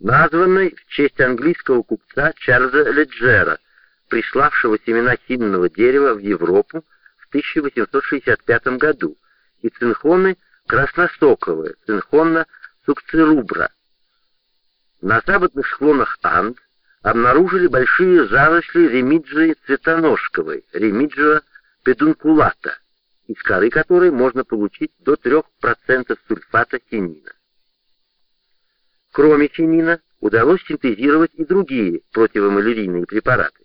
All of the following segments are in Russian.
названной в честь английского купца Чарльза Леджера, приславшего семена хинного дерева в Европу в 1865 году, и цинхоны красносоковые, цинхонна сукцерубра. На западных склонах Анд обнаружили большие заросли ремиджии цветоножковой, ремиджия педункулата, из коры которой можно получить до 3% сульфата хинина. Кроме хинина, удалось синтезировать и другие противомалярийные препараты,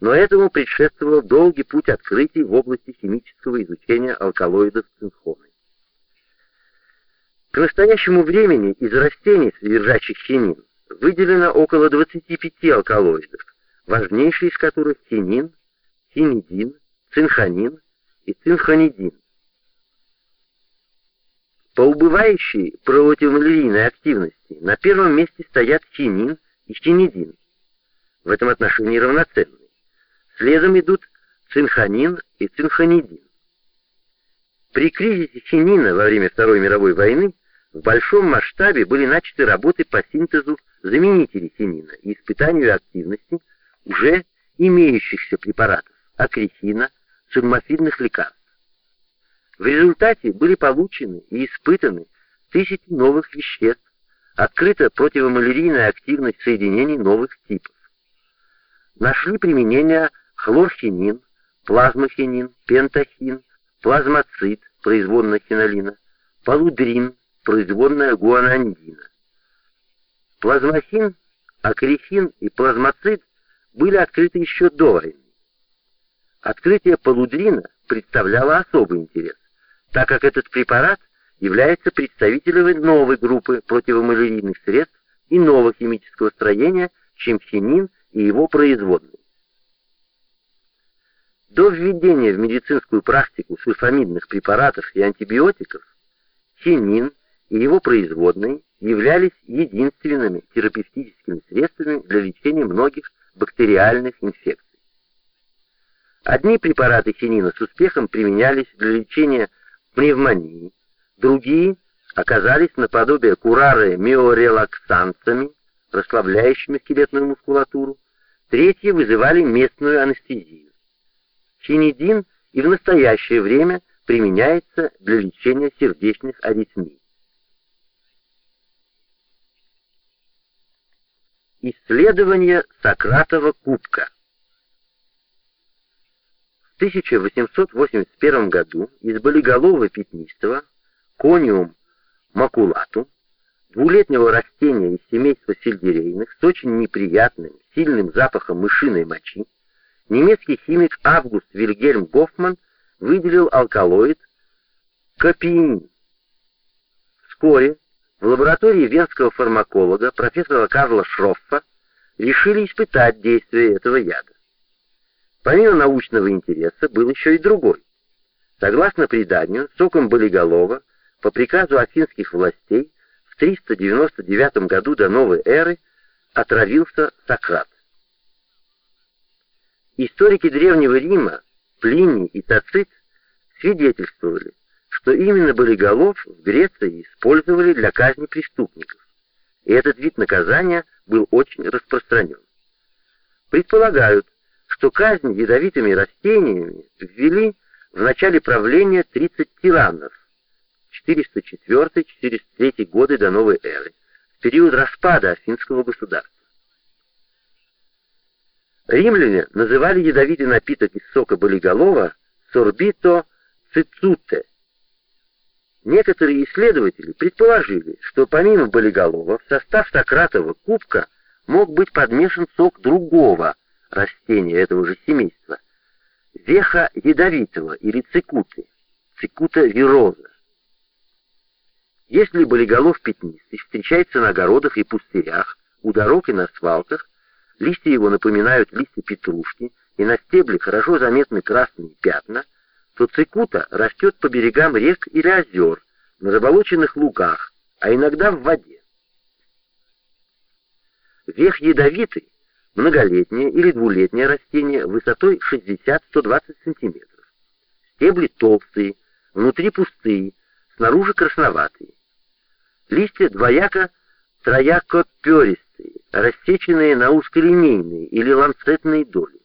но этому предшествовал долгий путь открытий в области химического изучения алкалоидов цинхоны. К настоящему времени из растений, содержащих хинин, выделено около 25 алкалоидов, важнейшие из которых хинин, хинидин, цинханин и цинханидин. По убывающей противомалярийной активности на первом месте стоят хинин и хинидин, в этом отношении равноценные. Следом идут цинханин и цинханидин. При кризисе хинина во время Второй мировой войны в большом масштабе были начаты работы по синтезу заменителей хинина и испытанию активности уже имеющихся препаратов акрихина, сульмофидных лекарств. В результате были получены и испытаны тысячи новых веществ, открыта противомалярийная активность соединений новых типов. Нашли применение хлорхинин, плазмохинин, пентахин, плазмоцит, производная хинолина, полудрин, производная гуанандина. Плазмохин, акрихин и плазмоцит были открыты еще до войны. Открытие полудрина представляло особый интерес так как этот препарат является представителем новой группы противомалярийных средств иного химического строения, чем хинин и его производные. До введения в медицинскую практику сульфамидных препаратов и антибиотиков хинин и его производные являлись единственными терапевтическими средствами для лечения многих бактериальных инфекций. Одни препараты хинина с успехом применялись для лечения пневмонии, другие оказались наподобие курары миорелаксантами, расслабляющими скелетную мускулатуру, третьи вызывали местную анестезию. Чинидин и в настоящее время применяется для лечения сердечных аритмий. Исследование Сократова кубка 1881 году из болиголового пятнистого кониум макулату, двулетнего растения из семейства сельдерейных с очень неприятным, сильным запахом мышиной мочи, немецкий химик Август Вильгельм Гофман выделил алкалоид копиин. Вскоре в лаборатории венского фармаколога профессора Карла Шроффа решили испытать действие этого яда. Помимо научного интереса был еще и другой. Согласно преданию, соком болиголова по приказу афинских властей в 399 году до новой эры отравился Сократ. Историки Древнего Рима, Плиний и Тацит свидетельствовали, что именно болиголов в Греции использовали для казни преступников, и этот вид наказания был очень распространен. Предполагают, что казнь ядовитыми растениями ввели в начале правления 30 тиранов 404-403 годы до новой эры, в период распада Афинского государства. Римляне называли ядовитый напиток из сока болиголова сорбито цицуте. Некоторые исследователи предположили, что помимо болиголова в состав Сократова кубка мог быть подмешан сок другого, растения этого же семейства, веха ядовитого или цикуты, цикута вироза. Если болиголов пятнистый встречается на огородах и пустырях, у дорог и на свалках, листья его напоминают листья петрушки, и на стебле хорошо заметны красные пятна, то цикута растет по берегам рек или озер, на заболоченных лугах, а иногда в воде. Вех ядовитый многолетнее или двулетнее растение высотой 60-120 см. Стебли толстые, внутри пустые, снаружи красноватые. Листья двояко троякоперистые, рассеченные на узколинейные или ланцетные доли.